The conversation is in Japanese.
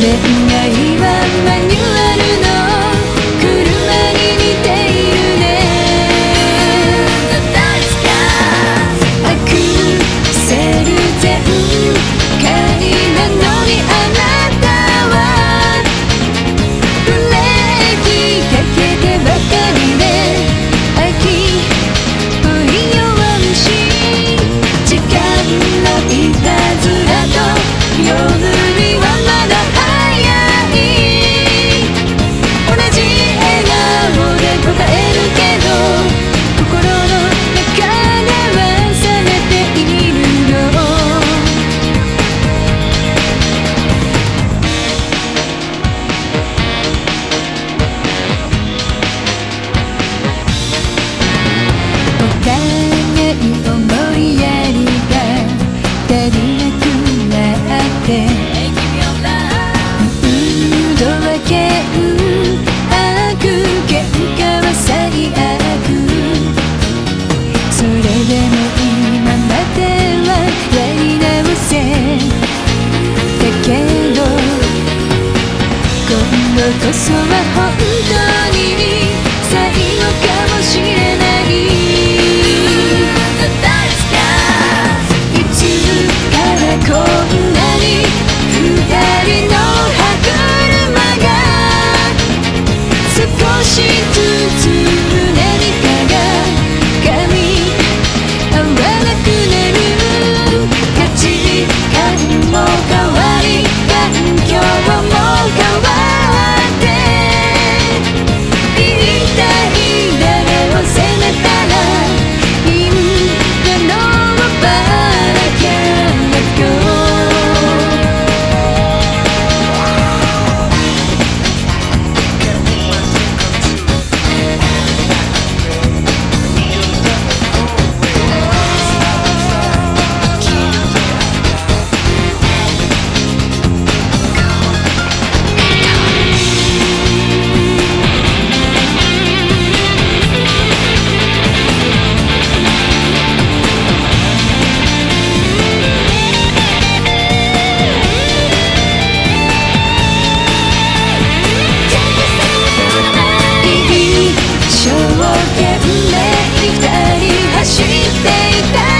bitten 懸命二人走っていた